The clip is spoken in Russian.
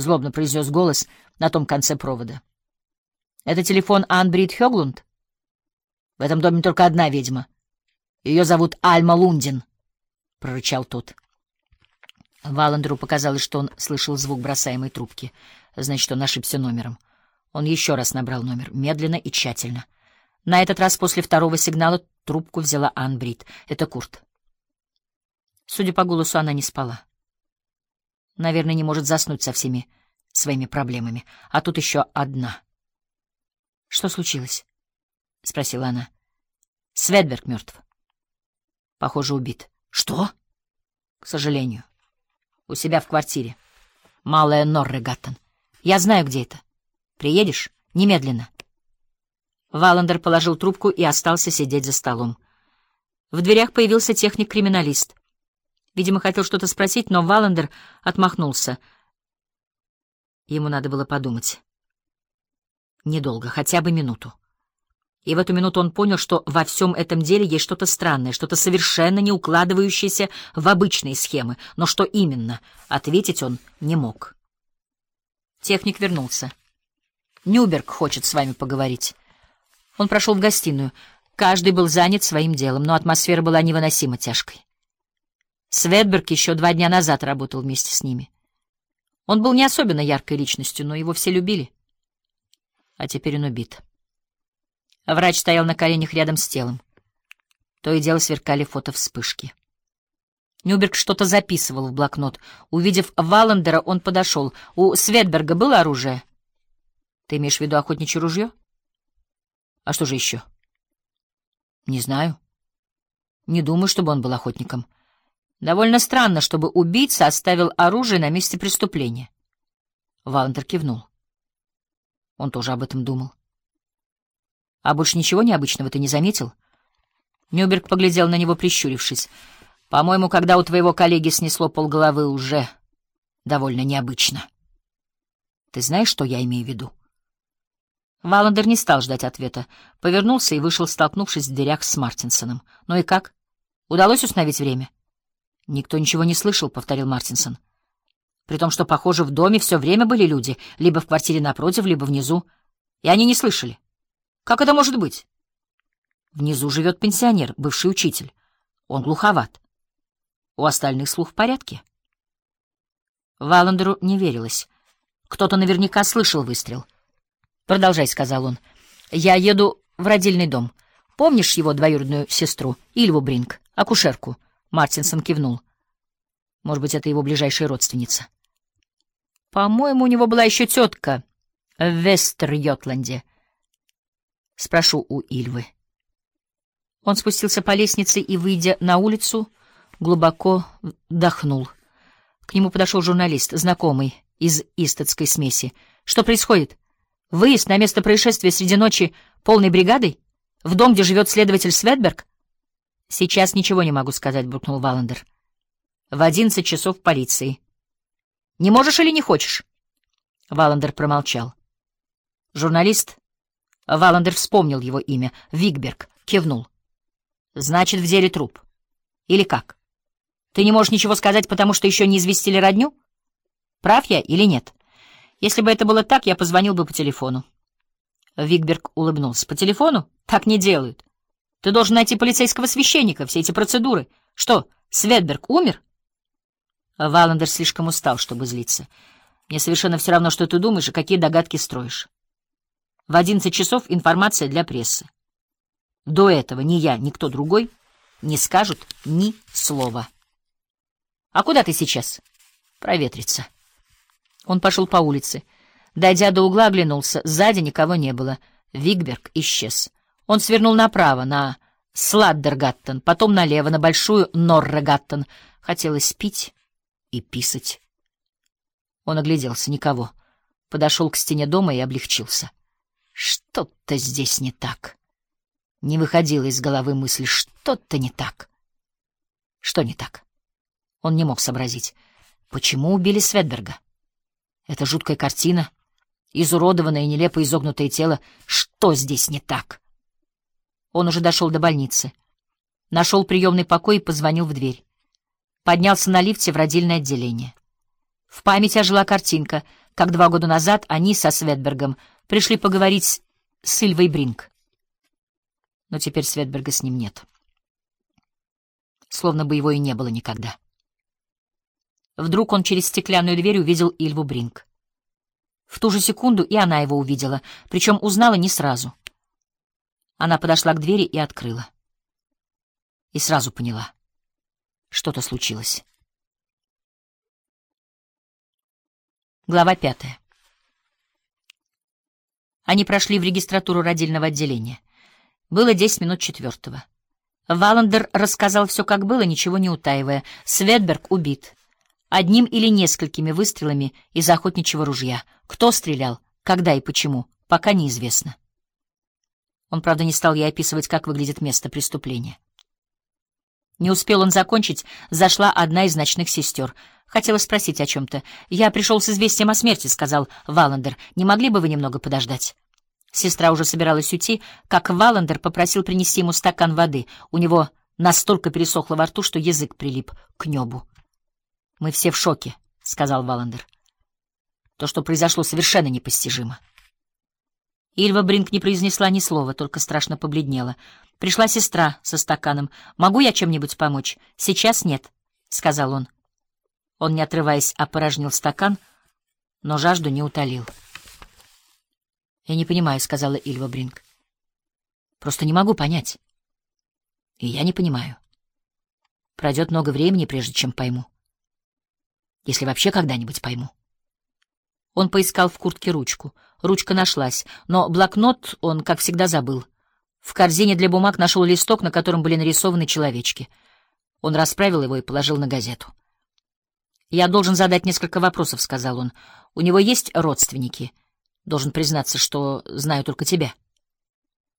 злобно произнес голос на том конце провода. Это телефон Анбрид Хёглунд? В этом доме только одна ведьма. Ее зовут Альма Лундин, — прорычал тот. Валандеру показалось, что он слышал звук бросаемой трубки. Значит, он ошибся номером. Он еще раз набрал номер, медленно и тщательно. На этот раз после второго сигнала трубку взяла Анбрид. Это Курт. Судя по голосу, она не спала. Наверное, не может заснуть со всеми своими проблемами. А тут еще одна. — Что случилось? — спросила она. — Светберг мертв. Похоже, убит. — Что? — К сожалению. У себя в квартире. Малая Норрегаттен. Я знаю, где это. Приедешь? Немедленно. Валандер положил трубку и остался сидеть за столом. В дверях появился техник-криминалист. Видимо, хотел что-то спросить, но Валандер отмахнулся. Ему надо было подумать. Недолго, хотя бы минуту. И в эту минуту он понял, что во всем этом деле есть что-то странное, что-то совершенно не укладывающееся в обычные схемы. Но что именно, ответить он не мог. Техник вернулся. «Нюберг хочет с вами поговорить». Он прошел в гостиную. Каждый был занят своим делом, но атмосфера была невыносимо тяжкой. Светберг еще два дня назад работал вместе с ними. Он был не особенно яркой личностью, но его все любили. А теперь он убит. Врач стоял на коленях рядом с телом. То и дело сверкали фотовспышки. Нюберг что-то записывал в блокнот. Увидев Валандера, он подошел. У Светберга было оружие? Ты имеешь в виду охотничье ружье? А что же еще? Не знаю. Не думаю, чтобы он был охотником. Довольно странно, чтобы убийца оставил оружие на месте преступления. Валентер кивнул. Он тоже об этом думал. А больше ничего необычного ты не заметил? Нюберг поглядел на него, прищурившись. По-моему, когда у твоего коллеги снесло полголовы, уже довольно необычно. Ты знаешь, что я имею в виду? Валандер не стал ждать ответа. Повернулся и вышел, столкнувшись в дверях с Мартинсоном. Ну и как? Удалось установить время? — Никто ничего не слышал, — повторил Мартинсон. При том, что, похоже, в доме все время были люди, либо в квартире напротив, либо внизу. И они не слышали. Как это может быть? Внизу живет пенсионер, бывший учитель. Он глуховат. У остальных слух в порядке. Валандеру не верилось. Кто-то наверняка слышал выстрел. «Продолжай», — сказал он. «Я еду в родильный дом. Помнишь его двоюродную сестру, Ильву Бринг, акушерку?» Мартинсон кивнул. Может быть, это его ближайшая родственница. По-моему, у него была еще тетка в Вестер-Йотланде. Спрошу у Ильвы. Он спустился по лестнице и, выйдя на улицу, глубоко вдохнул. К нему подошел журналист, знакомый из истатской смеси. Что происходит? Выезд на место происшествия среди ночи полной бригадой? В дом, где живет следователь Светберг? Сейчас ничего не могу сказать, буркнул Валандер. В одиннадцать часов полиции. Не можешь или не хочешь? Валандер промолчал. Журналист Валандер вспомнил его имя. Вигберг кивнул. Значит, в деле труп. Или как? Ты не можешь ничего сказать, потому что еще не известили родню? Прав я или нет? Если бы это было так, я позвонил бы по телефону. Вигберг улыбнулся. По телефону? Так не делают. Ты должен найти полицейского священника, все эти процедуры. Что, Светберг умер? Валандер слишком устал, чтобы злиться. Мне совершенно все равно, что ты думаешь и какие догадки строишь. В одиннадцать часов информация для прессы. До этого ни я, ни кто другой не скажут ни слова. А куда ты сейчас? Проветриться. Он пошел по улице. Дойдя до угла, оглянулся. Сзади никого не было. Вигберг исчез. Он свернул направо, на Сладдергаттен, потом налево, на Большую Норрегаттен. Хотелось пить и писать. Он огляделся, никого. Подошел к стене дома и облегчился. Что-то здесь не так. Не выходила из головы мысль, что-то не так. Что не так? Он не мог сообразить. Почему убили Светберга? Это жуткая картина, изуродованное и нелепо изогнутое тело. Что здесь не так? Он уже дошел до больницы. Нашел приемный покой и позвонил в дверь. Поднялся на лифте в родильное отделение. В памяти ожила картинка, как два года назад они со Светбергом пришли поговорить с Ильвой Бринг. Но теперь Светберга с ним нет. Словно бы его и не было никогда. Вдруг он через стеклянную дверь увидел Ильву Бринг. В ту же секунду и она его увидела, причем узнала не сразу. Она подошла к двери и открыла. И сразу поняла. Что-то случилось. Глава пятая. Они прошли в регистратуру родильного отделения. Было десять минут четвертого. Валандер рассказал все, как было, ничего не утаивая. Светберг убит. Одним или несколькими выстрелами из охотничьего ружья. Кто стрелял, когда и почему, пока неизвестно. Он, правда, не стал ей описывать, как выглядит место преступления. Не успел он закончить, зашла одна из ночных сестер. Хотела спросить о чем-то. «Я пришел с известием о смерти», — сказал Валандер. «Не могли бы вы немного подождать?» Сестра уже собиралась уйти, как Валандер попросил принести ему стакан воды. У него настолько пересохло во рту, что язык прилип к небу. «Мы все в шоке», — сказал Валандер. «То, что произошло, совершенно непостижимо». Ильва Бринк не произнесла ни слова, только страшно побледнела. Пришла сестра со стаканом. «Могу я чем-нибудь помочь?» «Сейчас нет», — сказал он. Он, не отрываясь, опорожнил стакан, но жажду не утолил. «Я не понимаю», — сказала Ильва Бринк. «Просто не могу понять». «И я не понимаю. Пройдет много времени, прежде чем пойму. Если вообще когда-нибудь пойму». Он поискал в куртке ручку. Ручка нашлась, но блокнот он, как всегда, забыл. В корзине для бумаг нашел листок, на котором были нарисованы человечки. Он расправил его и положил на газету. «Я должен задать несколько вопросов», — сказал он. «У него есть родственники?» «Должен признаться, что знаю только тебя».